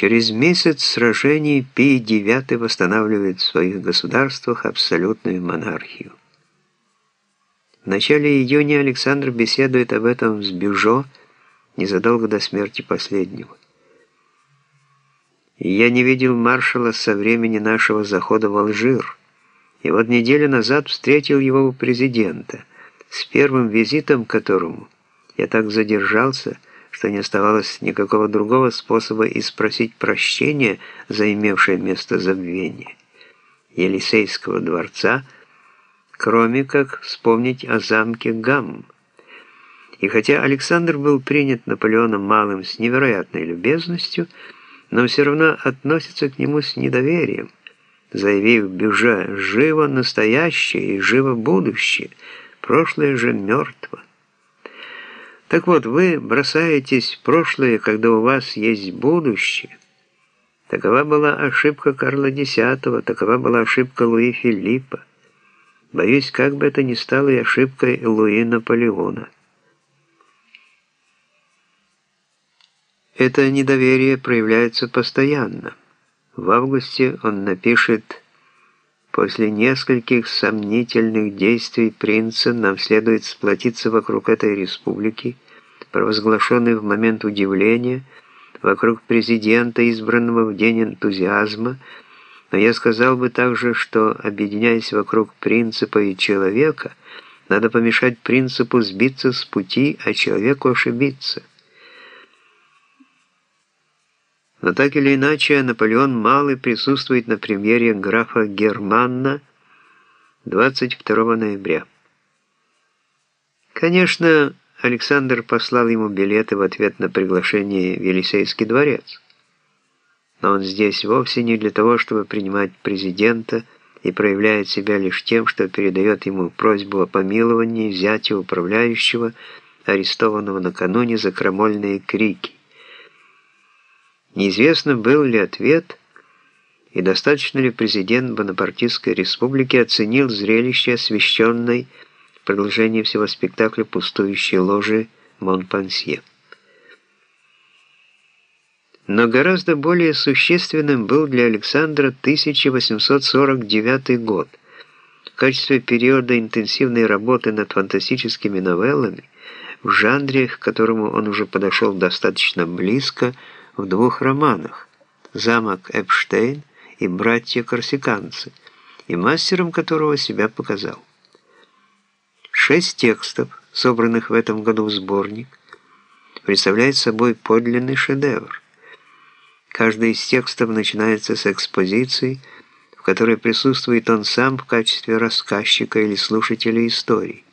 Через месяц сражений Пий IX восстанавливает в своих государствах абсолютную монархию. В начале июня Александр беседует об этом с Бюжо незадолго до смерти последнего. «Я не видел маршала со времени нашего захода в Алжир, и вот неделю назад встретил его у президента, с первым визитом к которому я так задержался, что не оставалось никакого другого способа и спросить прощения за имевшее место забвение. Елисейского дворца, кроме как вспомнить о замке Гамм. И хотя Александр был принят Наполеоном Малым с невероятной любезностью, но все равно относится к нему с недоверием, заявив Бюже «Живо настоящее и живо будущее, прошлое же мертво». Так вот, вы бросаетесь в прошлое, когда у вас есть будущее. Такова была ошибка Карла X, такова была ошибка Луи Филиппа. Боюсь, как бы это ни стало и ошибкой Луи Наполеона. Это недоверие проявляется постоянно. В августе он напишет После нескольких сомнительных действий принца нам следует сплотиться вокруг этой республики, провозглашенной в момент удивления, вокруг президента, избранного в день энтузиазма, но я сказал бы также, что, объединяясь вокруг принципа и человека, надо помешать принципу сбиться с пути, а человеку ошибиться. Но так или иначе, Наполеон Малый присутствует на премьере графа Германна 22 ноября. Конечно, Александр послал ему билеты в ответ на приглашение в Елисейский дворец. Но он здесь вовсе не для того, чтобы принимать президента и проявляет себя лишь тем, что передает ему просьбу о помиловании взятия управляющего, арестованного накануне за крамольные крики. Неизвестно, был ли ответ, и достаточно ли президент Бонапартийской республики оценил зрелище освещенной в продолжении всего спектакля пустующей ложи Монпансье. Но гораздо более существенным был для Александра 1849 год. В качестве периода интенсивной работы над фантастическими новеллами, в жанре, к которому он уже подошел достаточно близко, в двух романах «Замок Эпштейн» и «Братья-корсиканцы», и мастером которого себя показал. Шесть текстов, собранных в этом году в сборник, представляет собой подлинный шедевр. Каждый из текстов начинается с экспозиции, в которой присутствует он сам в качестве рассказчика или слушателя истории.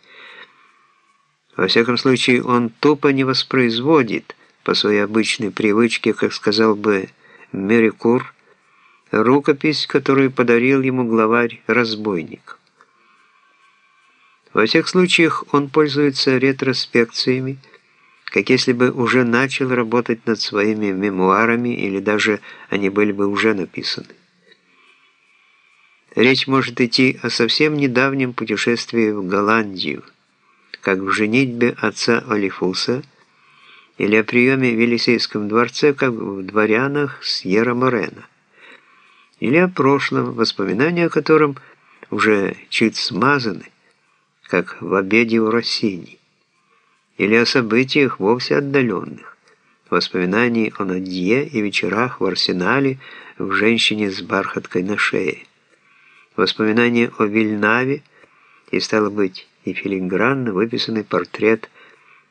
Во всяком случае, он тупо не воспроизводит по своей обычной привычке, как сказал бы Мерикур, рукопись, которую подарил ему главарь-разбойник. Во всех случаях он пользуется ретроспекциями, как если бы уже начал работать над своими мемуарами или даже они были бы уже написаны. Речь может идти о совсем недавнем путешествии в Голландию, как в женитьбе отца Олифуса – или о приеме в Елисейском дворце, как в дворянах Сьерра-Морена, или о прошлом, воспоминания о котором уже чуть смазаны, как в обеде у Россини, или о событиях вовсе отдаленных, воспоминаний о Надье и вечерах в арсенале в «Женщине с бархаткой на шее», воспоминания о Вильнаве и, стало быть, и филигранно выписанный портрет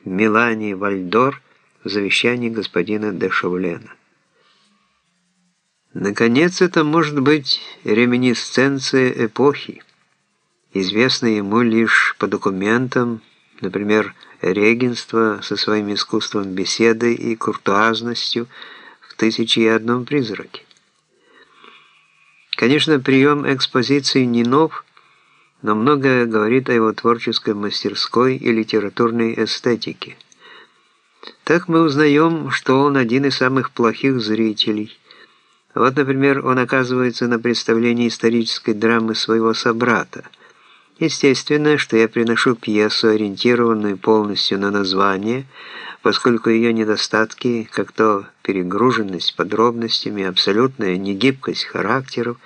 Мелании Вальдор – завещании господина де Шаулена. Наконец, это может быть реминисценция эпохи, известная ему лишь по документам, например, регенство со своим искусством беседы и куртуазностью в «Тысяче и одном призраке». Конечно, прием экспозиции не нов, но многое говорит о его творческой мастерской и литературной эстетике. Так мы узнаем, что он один из самых плохих зрителей. Вот, например, он оказывается на представлении исторической драмы своего собрата. Естественно, что я приношу пьесу, ориентированную полностью на название, поскольку ее недостатки, как то перегруженность подробностями, абсолютная негибкость характеров,